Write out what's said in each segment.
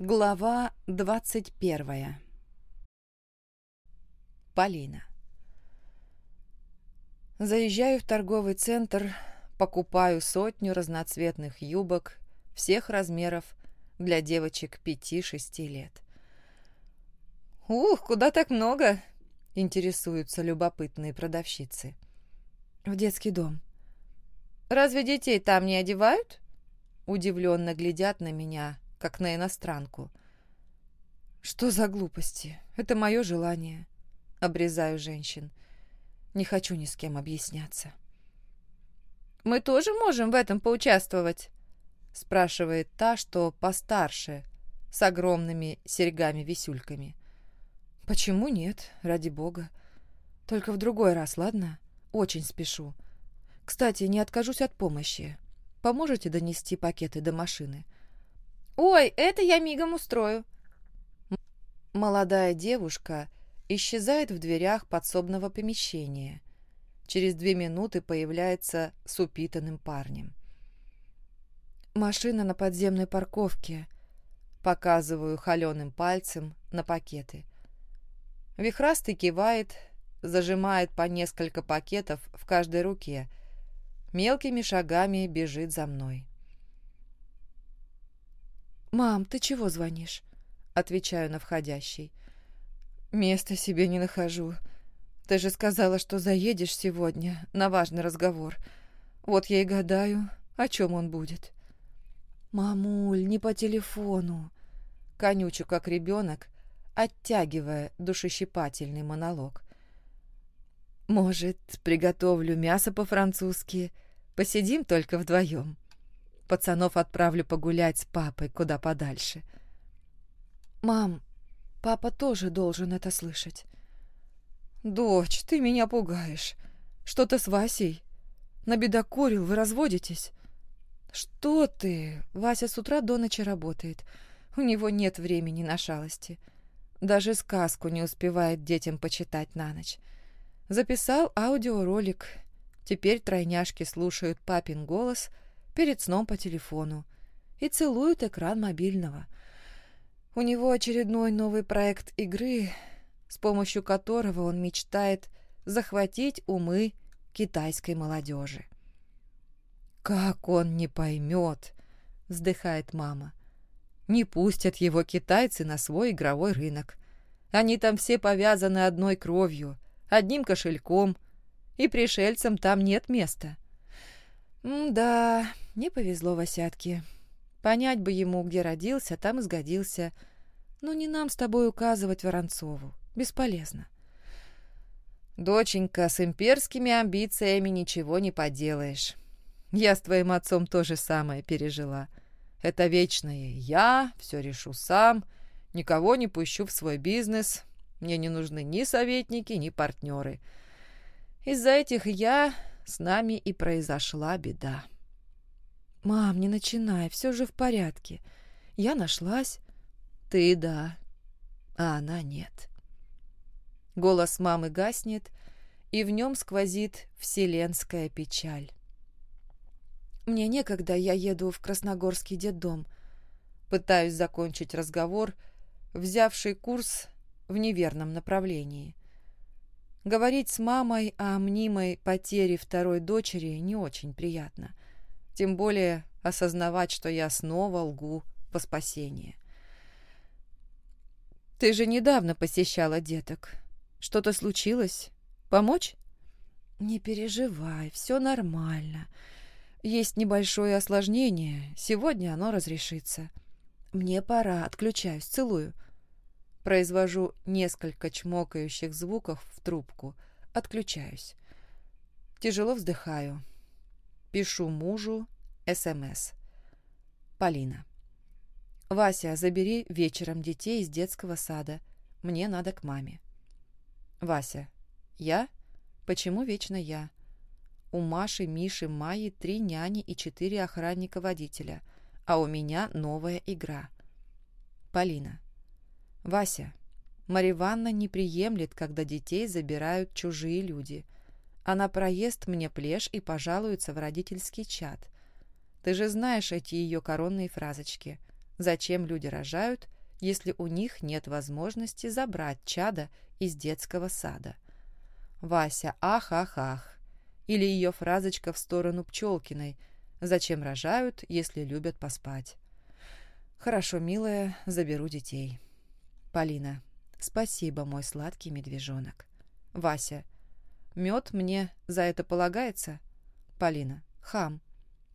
Глава двадцать первая. Полина. Заезжаю в торговый центр, покупаю сотню разноцветных юбок всех размеров для девочек пяти-шести лет. «Ух, куда так много?» – интересуются любопытные продавщицы. «В детский дом». «Разве детей там не одевают?» Удивленно глядят на меня, как на иностранку. «Что за глупости? Это мое желание». Обрезаю женщин. Не хочу ни с кем объясняться. «Мы тоже можем в этом поучаствовать?» спрашивает та, что постарше, с огромными серьгами-висюльками. «Почему нет? Ради бога. Только в другой раз, ладно? Очень спешу. Кстати, не откажусь от помощи. Поможете донести пакеты до машины?» «Ой, это я мигом устрою». Молодая девушка исчезает в дверях подсобного помещения. Через две минуты появляется с упитанным парнем. «Машина на подземной парковке», — показываю холеным пальцем на пакеты. Вихрастый кивает, зажимает по несколько пакетов в каждой руке, мелкими шагами бежит за мной. «Мам, ты чего звонишь?» Отвечаю на входящий. «Места себе не нахожу. Ты же сказала, что заедешь сегодня на важный разговор. Вот я и гадаю, о чем он будет». «Мамуль, не по телефону!» Конючу, как ребенок, оттягивая душещипательный монолог. «Может, приготовлю мясо по-французски? Посидим только вдвоем?» Пацанов отправлю погулять с папой куда подальше. «Мам, папа тоже должен это слышать». «Дочь, ты меня пугаешь. Что-то с Васей? Набедокурил, вы разводитесь?» «Что ты? Вася с утра до ночи работает. У него нет времени на шалости. Даже сказку не успевает детям почитать на ночь. Записал аудиоролик. Теперь тройняшки слушают папин голос — перед сном по телефону и целует экран мобильного. У него очередной новый проект игры, с помощью которого он мечтает захватить умы китайской молодежи. «Как он не поймет!» — вздыхает мама. «Не пустят его китайцы на свой игровой рынок. Они там все повязаны одной кровью, одним кошельком, и пришельцам там нет места». «Да, не повезло Васятке. Понять бы ему, где родился, там и сгодился. Но не нам с тобой указывать Воронцову. Бесполезно». «Доченька, с имперскими амбициями ничего не поделаешь. Я с твоим отцом то же самое пережила. Это вечное «я», все решу сам, никого не пущу в свой бизнес, мне не нужны ни советники, ни партнеры. Из-за этих «я» с нами и произошла беда. «Мам, не начинай, все же в порядке. Я нашлась. Ты да, а она нет». Голос мамы гаснет, и в нем сквозит вселенская печаль. «Мне некогда, я еду в Красногорский детдом». Пытаюсь закончить разговор, взявший курс в неверном направлении. Говорить с мамой о мнимой потере второй дочери не очень приятно. Тем более осознавать, что я снова лгу по спасению. «Ты же недавно посещала деток. Что-то случилось? Помочь?» «Не переживай, все нормально. Есть небольшое осложнение. Сегодня оно разрешится. Мне пора, отключаюсь, целую». Произвожу несколько чмокающих звуков в трубку. Отключаюсь. Тяжело вздыхаю. Пишу мужу СМС. Полина. «Вася, забери вечером детей из детского сада. Мне надо к маме». Вася. «Я? Почему вечно я?» У Маши, Миши, Майи три няни и четыре охранника-водителя, а у меня новая игра. Полина. «Вася, Марья Ивановна не приемлет, когда детей забирают чужие люди. Она проест мне плешь и пожалуется в родительский чат. Ты же знаешь эти ее коронные фразочки. зачем люди рожают, если у них нет возможности забрать чада из детского сада. Вася ах-ах-ах. Или ее фразочка в сторону Пчелкиной «Зачем рожают, если любят поспать?» «Хорошо, милая, заберу детей». Полина. «Спасибо, мой сладкий медвежонок». Вася. «Мед мне за это полагается?» Полина. «Хам».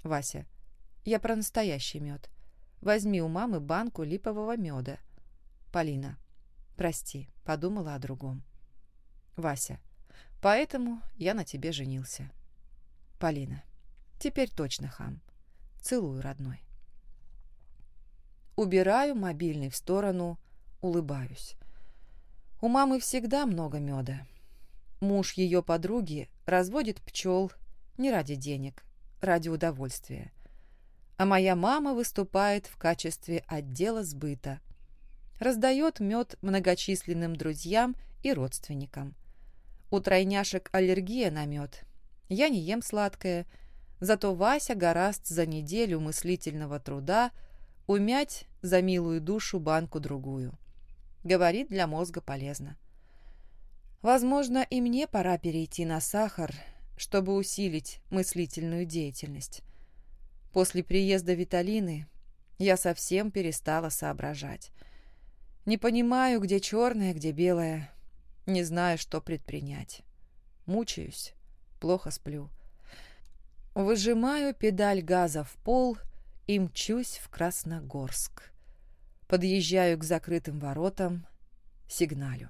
Вася. «Я про настоящий мед. Возьми у мамы банку липового меда». Полина. «Прости, подумала о другом». Вася. «Поэтому я на тебе женился». Полина. «Теперь точно хам. Целую, родной». Убираю мобильный в сторону, улыбаюсь. У мамы всегда много меда. Муж ее подруги разводит пчел не ради денег, ради удовольствия. А моя мама выступает в качестве отдела сбыта. Раздает мед многочисленным друзьям и родственникам. У тройняшек аллергия на мед. Я не ем сладкое, зато Вася гораст за неделю мыслительного труда умять за милую душу банку-другую. Говорит, для мозга полезно. Возможно, и мне пора перейти на сахар, чтобы усилить мыслительную деятельность. После приезда Виталины я совсем перестала соображать. Не понимаю, где черное, где белое. Не знаю, что предпринять. Мучаюсь, плохо сплю. Выжимаю педаль газа в пол и мчусь в Красногорск. Подъезжаю к закрытым воротам, сигналю.